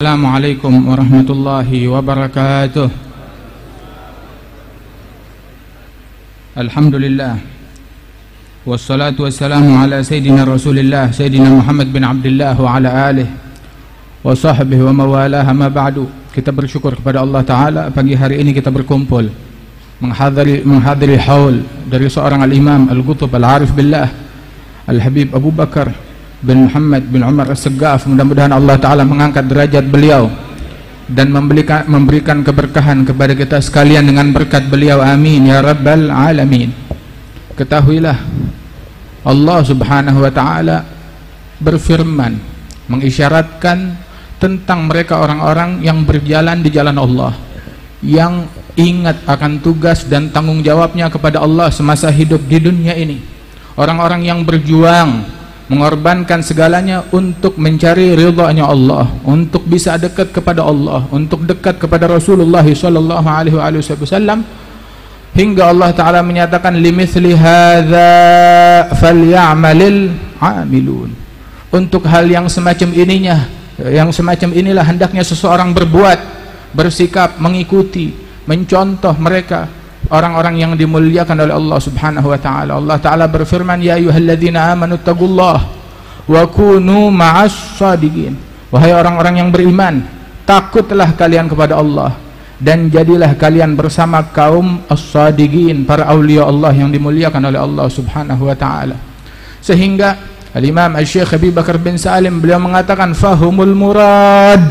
السلام عليكم ورحمة الله وبركاته الحمد لله والصلاة والسلام على سيدنا رسول الله سيدنا محمد بن عبد الله وعلى آله وصحبه وموالاه ما بعد kita bersyukur kepada Allah Ta'ala pagi hari ini kita berkumpul menghadiri, menghadiri haul dari seorang al-imam al-gutub al-arif billah al-habib Abu Bakar bin Muhammad bin Umar As-Segaf mudah-mudahan Allah Ta'ala mengangkat derajat beliau dan memberikan, memberikan keberkahan kepada kita sekalian dengan berkat beliau. Amin. Ya rabbal alamin. Ketahuilah Allah subhanahu wa ta'ala berfirman mengisyaratkan tentang mereka orang-orang yang berjalan di jalan Allah yang ingat akan tugas dan tanggung jawabnya kepada Allah semasa hidup di dunia ini. Orang-orang yang berjuang mengorbankan segalanya untuk mencari ridhanya Allah untuk bisa dekat kepada Allah untuk dekat kepada Rasulullah sallallahu alaihi wasallam. Hingga Allah taala menyatakan limithli hadza falyamalil amilun. Untuk hal yang semacam ininya yang semacam inilah hendaknya seseorang berbuat bersikap mengikuti mencontoh mereka orang-orang yang dimuliakan oleh Allah Subhanahu wa taala. Allah taala berfirman ya ayyuhalladzina amanu taqullaha wa kunu ma'as sadiqin. Wahai orang-orang yang beriman takutlah kalian kepada Allah dan jadilah kalian bersama kaum as-sadiqin para aulia Allah yang dimuliakan oleh Allah Subhanahu wa taala. Sehingga Al-Imam Al-Syekh Abi Bakar bin Salim beliau mengatakan fahumul murad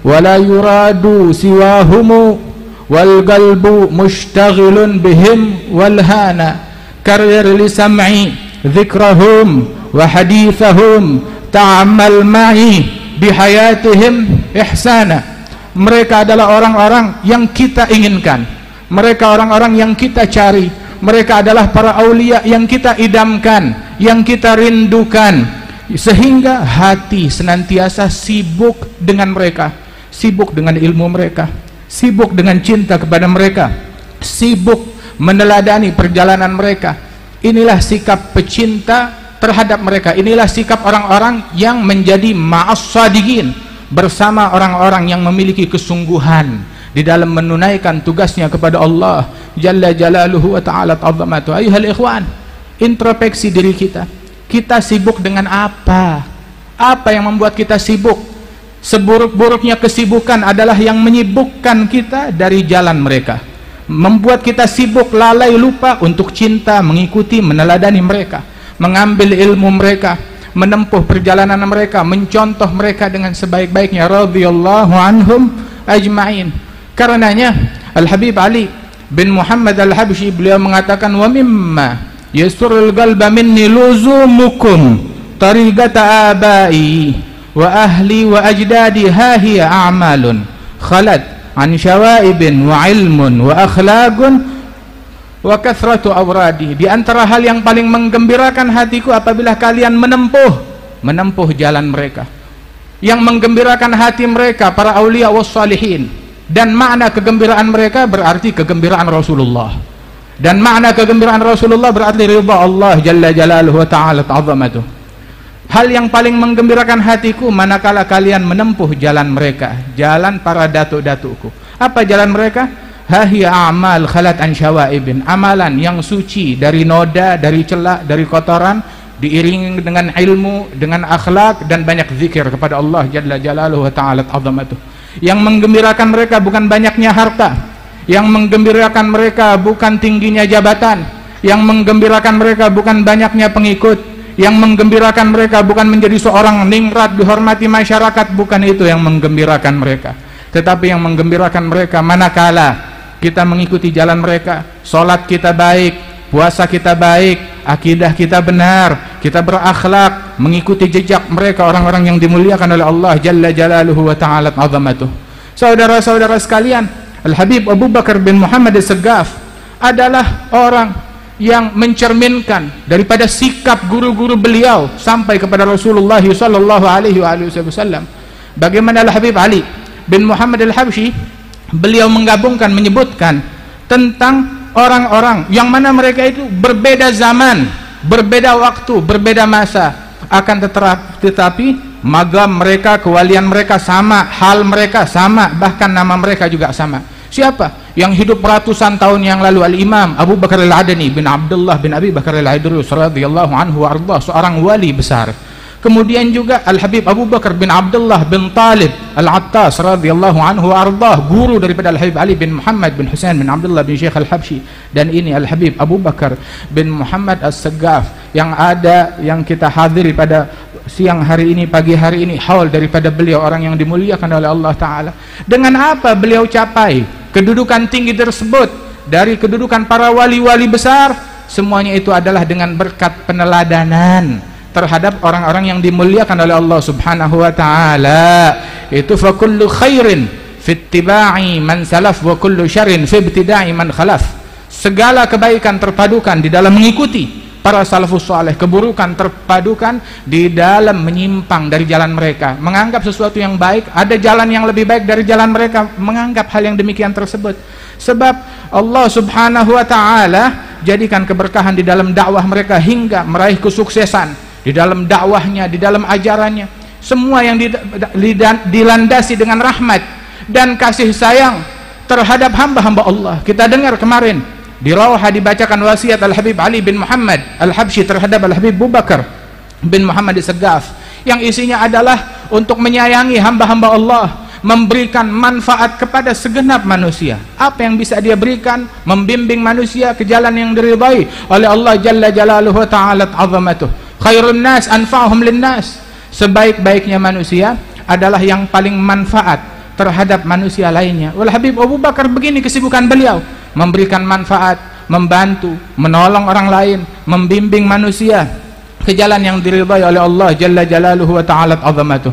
wala yuradu siwahumu wal qalbu mushtaghilun bihim wal hana. Karir li sam'i dhikrahum wa hadithahum ma'i ihsana. Mereka adalah orang-orang yang kita inginkan. Mereka orang-orang yang kita cari. Mereka adalah para aulia yang kita idamkan yang kita rindukan. Sehingga hati senantiasa sibuk dengan mereka sibuk dengan ilmu mereka sibuk dengan cinta kepada mereka sibuk meneladani perjalanan mereka. Inilah sikap pecinta terhadap mereka. Inilah sikap orang-orang yang menjadi ma'as sadiqin bersama orang-orang yang memiliki kesungguhan di dalam menunaikan tugasnya kepada Allah Jalla Jalaluhu wa Ta'ala Ta'zamatu ayuhal ikhwan introspeksi diri kita. Kita sibuk dengan apa? Apa yang membuat kita sibuk seburuk-buruknya kesibukan adalah yang menyibukkan kita dari jalan mereka. Membuat kita sibuk lalai lupa untuk cinta mengikuti meneladani mereka. Mengambil ilmu mereka menempuh perjalanan mereka mencontoh mereka dengan sebaik-baiknya. Radhiyallahu anhum ajma'in. Karenanya Al-Habib Ali bin Muhammad Al-Habsyi beliau mengatakan wa mimma yasrul qalba minni luzumukum tariqata abai wa ahli wa ajdadi ha hiya a'malun khalat an syawaibin wa ilmun wa akhlaqun wa kathratu awradi. Di antara hal yang paling menggembirakan hatiku apabila kalian menempuh menempuh jalan mereka. Yang menggembirakan hati mereka para aulia was salihin. Dan makna kegembiraan mereka berarti kegembiraan Rasulullah. Dan makna kegembiraan Rasulullah berarti ridha Allah jalla jalaluhu wa ta'ala ta'zamatuh hal yang paling menggembirakan hatiku manakala kalian menempuh jalan mereka jalan para datuk-datukku. Apa jalan mereka? Hahiya amal khalat an syawaibin amalan yang suci dari noda dari celak dari kotoran diiringi dengan ilmu dengan akhlak dan banyak zikir kepada Allah jalla jalaluhu wa ta'ala ta'zamatuh. Yang menggembirakan mereka bukan banyaknya harta. Yang menggembirakan mereka bukan tingginya jabatan. Yang menggembirakan mereka bukan banyaknya pengikut yang menggembirakan mereka bukan menjadi seorang ningrat dihormati masyarakat bukan itu yang menggembirakan mereka. Tetapi yang menggembirakan mereka manakala kita mengikuti jalan mereka solat kita baik puasa kita baik akidah kita benar kita berakhlak mengikuti jejak mereka orang-orang yang dimuliakan oleh Allah Jalla Jalaluhu wa Ta'ala azamatuh. Saudara-saudara sekalian Al-Habib Abu Bakar bin Muhammad Al-Segaf adalah orang yang mencerminkan daripada sikap guru-guru beliau sampai kepada Rasulullah sallallahu alaihi wasallam. Bagaimana Al-Habib Ali bin Muhammad Al-Habsyi? Beliau menggabungkan menyebutkan tentang orang-orang yang mana mereka itu berbeda zaman, berbeda waktu, berbeda masa. Akan tetapi magam mereka kewalian mereka sama hal mereka sama bahkan nama mereka juga sama. Siapa yang hidup ratusan tahun yang lalu al-imam Abu Bakar al-Adani bin Abdullah bin Abi Bakar al-Idrus radhiyallahu anhu wa seorang wali besar. Kemudian juga Al-Habib Abu Bakar bin Abdullah bin Talib Al-Attas radhiyallahu anhu ardah guru daripada Al-Habib Ali bin Muhammad bin Husain bin Abdullah bin Syekh Al-Habsyi. Dan ini Al-Habib Abu Bakar bin Muhammad As-Segaf yang ada yang kita hadiri pada siang hari ini pagi hari ini haul daripada beliau orang yang dimuliakan oleh Allah taala. Dengan apa beliau capai kedudukan tinggi tersebut dari kedudukan para wali-wali besar semuanya itu adalah dengan berkat peneladanan terhadap orang-orang yang dimuliakan oleh Allah Subhanahu wa taala. Itu fa kullu khairin fi ittiba'i man salaf wa kullu syarrin fi ibtida'i man khalaf. Segala kebaikan terpadukan di dalam mengikuti para salafus saleh keburukan terpadukan di dalam menyimpang dari jalan mereka. Menganggap sesuatu yang baik ada jalan yang lebih baik dari jalan mereka menganggap hal yang demikian tersebut. Sebab Allah subhanahu wa ta'ala jadikan keberkahan di dalam dakwah mereka hingga meraih kesuksesan di dalam dakwahnya, di dalam ajarannya, semua yang dilandasi dengan rahmat dan kasih sayang terhadap hamba-hamba Allah. Kita dengar kemarin di Rawha dibacakan wasiat Al-Habib Ali bin Muhammad Al-Habsyi terhadap Al-Habib Abu Bakar bin Muhammad Segaf yang isinya adalah untuk menyayangi hamba-hamba Allah memberikan manfaat kepada segenap manusia. Apa yang bisa dia berikan? Membimbing manusia ke jalan yang diridai oleh Allah Jalla Jalaluhu Ta'ala azamatuh khairun nas anfa'uhum linnas. Sebaik-baiknya manusia adalah yang paling manfaat terhadap manusia lainnya. Wal Habib Abu Bakar begini kesibukan beliau memberikan manfaat membantu menolong orang lain membimbing manusia ke jalan yang diridhai oleh Allah jalla jalaluhu wa ta'ala azamatuh.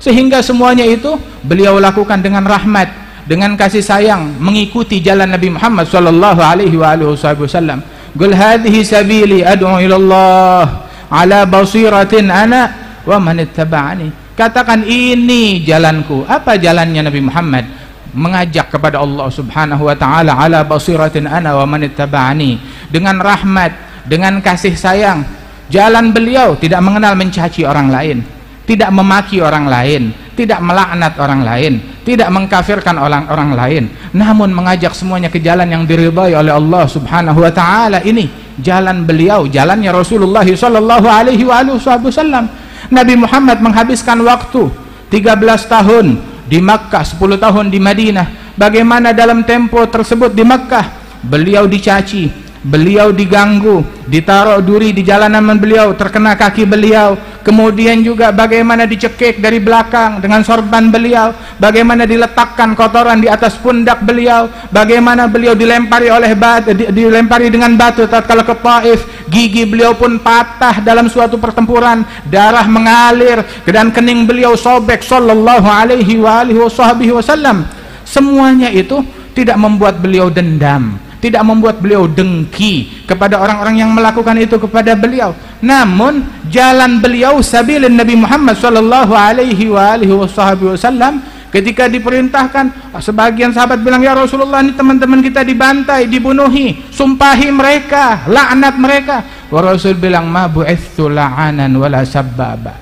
Sehingga semuanya itu beliau lakukan dengan rahmat dengan kasih sayang mengikuti jalan Nabi Muhammad sallallahu alaihi wa alihi wasallam. Qul hadhihi sabili ad'u ila Allah ala basiratin ana wa man ittaba'ani. Katakan ini jalanku. Apa jalannya Nabi Muhammad mengajak kepada Allah Subhanahu wa taala ala basiratin ana wa dengan rahmat dengan kasih sayang jalan beliau tidak mengenal mencaci orang lain tidak memaki orang lain tidak melaknat orang lain tidak mengkafirkan orang-orang lain. Namun mengajak semuanya ke jalan yang diridhai oleh Allah Subhanahu wa taala ini jalan beliau jalannya Rasulullah sallallahu alaihi wasallam. Nabi Muhammad menghabiskan waktu 13 tahun di Makkah 10 tahun di Madinah. Bagaimana dalam tempo tersebut di Makkah? Beliau dicaci beliau diganggu ditaruh duri di jalanan beliau terkena kaki beliau kemudian juga bagaimana dicekik dari belakang dengan sorban beliau bagaimana diletakkan kotoran di atas pundak beliau bagaimana beliau dilempari oleh batu dilempari dengan batu. Tatkala ke Taif gigi beliau pun patah dalam suatu pertempuran darah mengalir dan kening beliau sobek. Sallallahu alaihi wa alihi wasallam semuanya itu tidak membuat beliau dendam tidak membuat beliau dengki kepada orang-orang yang melakukan itu kepada beliau. Namun jalan beliau sabilin Nabi Muhammad sallallahu alaihi wa alihi wasallam ketika diperintahkan sebagian sahabat bilang ya Rasulullah ini teman-teman kita dibantai dibunuhi sumpahi mereka laknat mereka. Wa Rasul bilang ma bu'ithu la'anan wala sabbaba.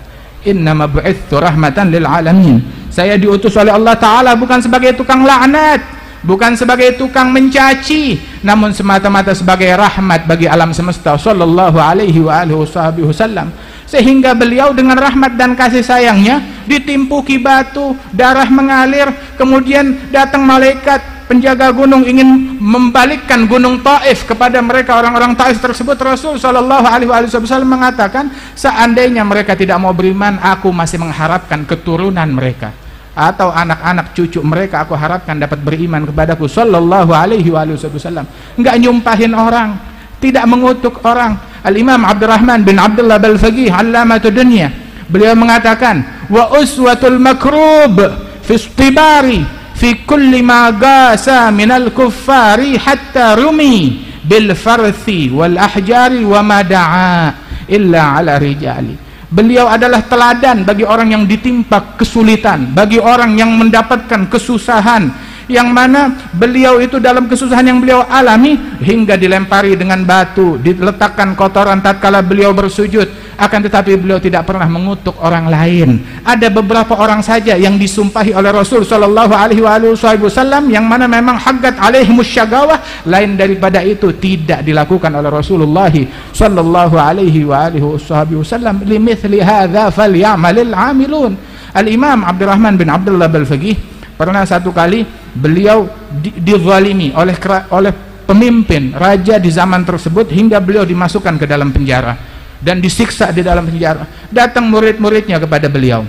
Innama bu'ithu rahmatan lil alamin. Saya diutus oleh Allah Ta'ala bukan sebagai tukang laknat bukan sebagai tukang mencaci namun semata-mata sebagai rahmat bagi alam semesta sallallahu alaihi wa alihi wasallam sehingga beliau dengan rahmat dan kasih sayangnya ditimpuki batu darah mengalir kemudian datang malaikat penjaga gunung ingin membalikkan gunung Taif kepada mereka. Orang-orang Taif tersebut Rasul sallallahu alaihi wasallam mengatakan seandainya mereka tidak mau beriman aku masih mengharapkan keturunan mereka atau anak-anak cucu mereka aku harapkan dapat beriman kepadaku. Sallallahu alaihi wasallam. Enggak nyumpahin orang. Tidak mengutuk orang. Al-imam Abdurrahman bin Abdullah Balfaqih alamatul dunia beliau mengatakan wa uswatul makrub fi istibari fi kulli ma gasa minal kuffari hatta rumi bil farthi wal ahjari wa ma da'a illa ala rijali Beliau adalah teladan bagi orang yang ditimpa kesulitan, bagi orang yang mendapatkan kesusahan, yang mana beliau itu dalam kesusahan yang beliau alami hingga dilempari dengan batu diletakkan kotoran tatkala beliau bersujud. Akan tetapi beliau tidak pernah mengutuk orang lain. Ada beberapa orang saja yang disumpahi oleh Rasul sallallahu alaihi wasallam yang mana memang haggat alaihimus syagawah. Lain daripada itu tidak dilakukan oleh Rasulullah sallallahu alaihi wasallam. Limithli hadza falyamalil amilun. Al-Imam Abdurrahman bin Abdullah Al-Faqih pernah satu kali beliau di, dizalimi oleh oleh pemimpin raja di zaman tersebut hingga beliau dimasukkan ke dalam penjara dan disiksa di dalam penjara. Datang murid-muridnya kepada beliau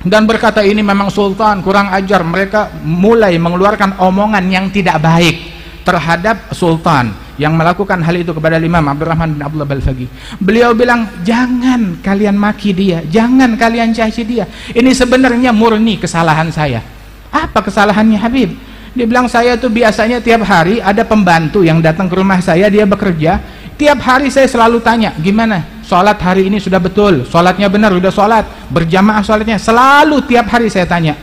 dan berkata ini memang sultan kurang ajar. Mereka mulai mengeluarkan omongan yang tidak baik terhadap sultan yang melakukan hal itu kepada Imam Abdurrahman bin Abdullah Balfagi. Beliau bilang jangan kalian maki dia jangan kalian caci dia. Ini sebenarnya murni kesalahan saya apa kesalahannya Habib? Dia bilang saya tuh biasanya tiap hari ada pembantu yang datang ke rumah saya dia bekerja. Tiap hari saya selalu tanya gimana sholat hari ini sudah betul, sholatnya benar sudah sholat, berjamaah sholatnya selalu tiap hari saya tanya.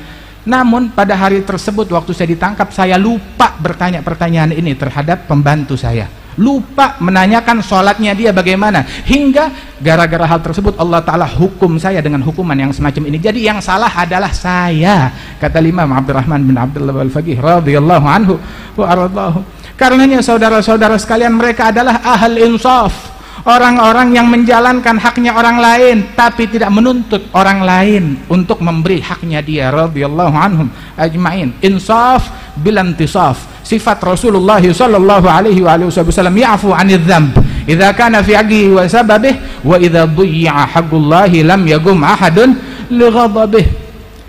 Namun pada hari tersebut waktu saya ditangkap saya lupa bertanya pertanyaan ini terhadap pembantu saya lupa menanyakan sholatnya dia bagaimana. Hingga gara-gara hal tersebut Allah Ta'ala hukum saya dengan hukuman yang semacam ini. Jadi yang salah adalah saya kata Imam Abdurrahman bin Abdullah al-Faqih radhiyallahu anhu wa aradlahu karenanya saudara-saudara sekalian mereka adalah ahal insaf orang-orang yang menjalankan haknya orang lain tapi tidak menuntut orang lain untuk memberi haknya dia radhiyallahu anhum ajmain. Insaf bilantisaf sifat Rasulullah sallallahu alaihi wa alihi wasallam ya'fu 'anil dzamb. Idza kana fi haqqihi wa sababih wa idza dhiyya haqqullah lam yagum ahadun li ghadabih.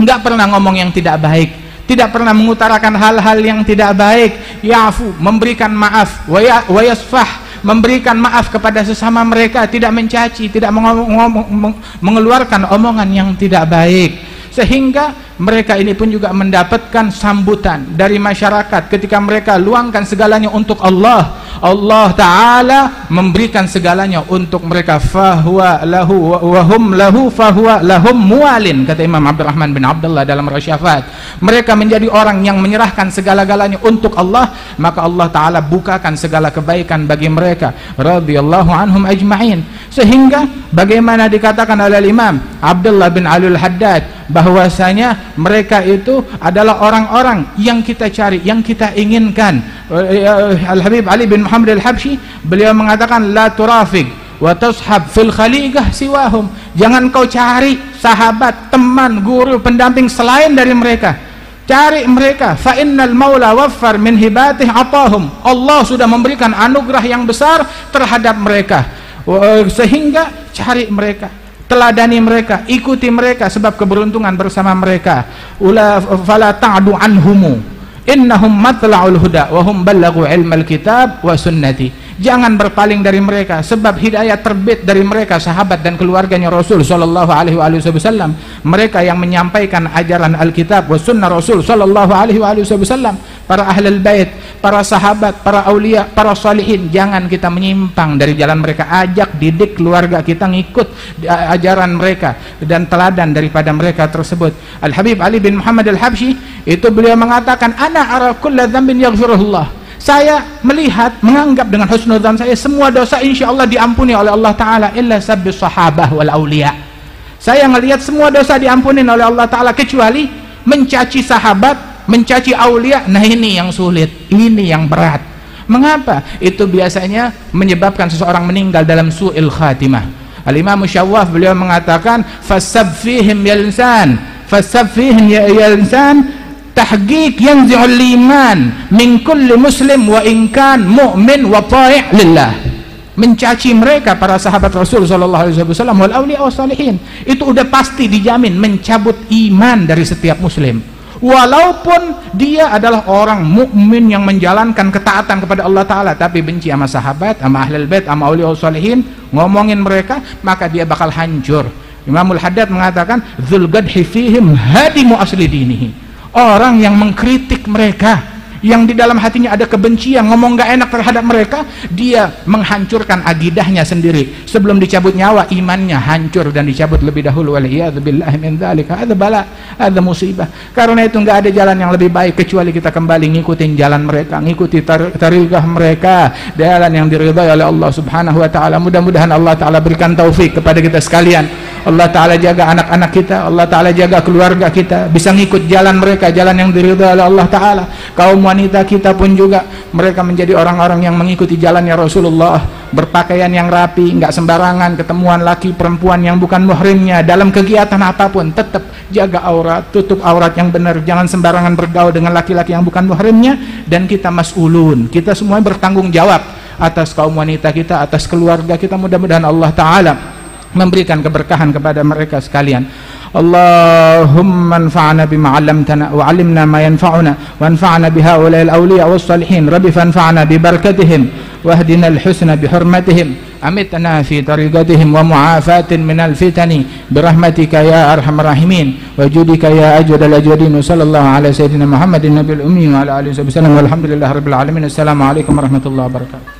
Enggak pernah ngomong yang tidak baik tidak pernah mengutarakan hal-hal yang tidak baik. Ya'fu memberikan maaf. Wa ya, yasfah memberikan maaf kepada sesama mereka. Tidak mencaci tidak mengeluarkan omongan yang tidak baik. Sehingga mereka ini pun juga mendapatkan sambutan dari masyarakat ketika mereka luangkan segalanya untuk Allah. Allah Ta'ala memberikan segalanya untuk mereka. Fahuwa lahu wahum lahu fahuwa lahum mualin kata Imam Abdurrahman bin Abdullah dalam rasyafat. Mereka menjadi orang yang menyerahkan segala-galanya untuk Allah maka Allah Ta'ala bukakan segala kebaikan bagi mereka. Radhiyallahu anhum ajma'in. Sehingga bagaimana dikatakan oleh Imam Abdullah bin Alul Haddad bahwasanya mereka itu adalah orang-orang yang kita cari yang kita inginkan. Al-Habib Ali bin Muhammad Al-Habsyi beliau mengatakan la turafiq wa tashab fil khaliqah siwahum. Jangan kau cari sahabat teman guru pendamping selain dari mereka cari mereka. Fa innal maula waffar min hibatih atahum. Allah sudah memberikan anugerah yang besar terhadap mereka. Sehingga cari mereka teladani mereka ikuti mereka sebab keberuntungan bersama mereka. Ula fala ta'du anhumu. Innahum matla'ul huda wa hum ballagu ilmal kitab wa sunnati jangan berpaling dari mereka sebab hidayah terbit dari mereka sahabat dan keluarganya Rasul sallallahu alaihi wasallam. Mereka yang menyampaikan ajaran Alkitab wa sunnah Rasul sallallahu alaihi wasallam. Para ahli bait para sahabat para aulia para salihin jangan kita menyimpang dari jalan mereka. Ajak didik keluarga kita ngikut ajaran mereka dan teladan daripada mereka tersebut. Al Habib Ali bin Muhammad Al Habsyi itu beliau mengatakan ana ara kulla dzambin yaghfirullah saya melihat menganggap dengan husnudzan saya semua dosa insya Allah diampuni oleh Allah Taala illa sabbi sahabah wal aulia saya melihat semua dosa diampuni oleh Allah Taala kecuali mencaci sahabat mencaci aulia nah ini yang sulit ini yang berat mengapa itu biasanya menyebabkan seseorang meninggal dalam su'il khatimah al-imam syawaf beliau mengatakan fasab fihim yalsan fasab fihim yalsan tahqiq yanzi'ul iman min kulli muslim wa inkan mu'min wa ta'i' lillah. Mencaci mereka para sahabat Rasul sallallahu alaihi wasallam wal awliya salihin. Itu udah pasti dijamin mencabut iman dari setiap muslim. Walaupun dia adalah orang mukmin yang menjalankan ketaatan kepada Allah taala tapi benci sama sahabat sama ahlul bait sama awliya salihin ngomongin mereka maka dia bakal hancur. Imamul Haddad mengatakan dzul gadhi fihim hadimu asli dinihi orang yang mengkritik mereka yang di dalam hatinya ada kebencian ngomong gak enak terhadap mereka dia menghancurkan agidahnya sendiri. Sebelum dicabut nyawa imannya hancur dan dicabut lebih dahulu. Dzalika ada bala ada musibah. Karena itu nggak ada jalan yang lebih baik kecuali kita kembali ngikutin jalan mereka ngikuti tar tarikah mereka. Jalan yang diridhai oleh Allah Subhanahu wa taala. Mudah-mudahan Allah taala berikan taufik kepada kita sekalian Allah taala jaga anak-anak kita Allah taala jaga keluarga kita bisa ngikut jalan mereka jalan yang diridhai oleh Allah taala. Kaum wanita kita pun juga mereka menjadi orang-orang yang mengikuti jalannya Rasulullah berpakaian yang rapi nggak sembarangan ketemuan laki perempuan yang bukan muhrimnya dalam kegiatan apa pun tetap jaga aurat tutup aurat yang benar jangan sembarangan bergaul dengan laki-laki yang bukan muhrimnya dan kita mas'ulun kita semua bertanggung jawab atas kaum wanita kita atas keluarga kita mudah-mudahan Allah Ta'ala memberikan keberkahan kepada mereka sekalian اللهم انفعنا بما علمتنا وعلمنا ما ينفعنا وانفعنا بهؤلاء الأولياء والصالحين رب فانفعنا ببركتهم واهدنا الحسن بحرمتهم أمتنا في طريقتهم ومعافاة من الفتن برحمتك يا أرحم الراحمين وجودك يا أجود الأجودين وصلى الله على سيدنا محمد النبي الأمي وعلى آله وصحبه وسلم والحمد لله رب العالمين السلام عليكم ورحمة الله وبركاته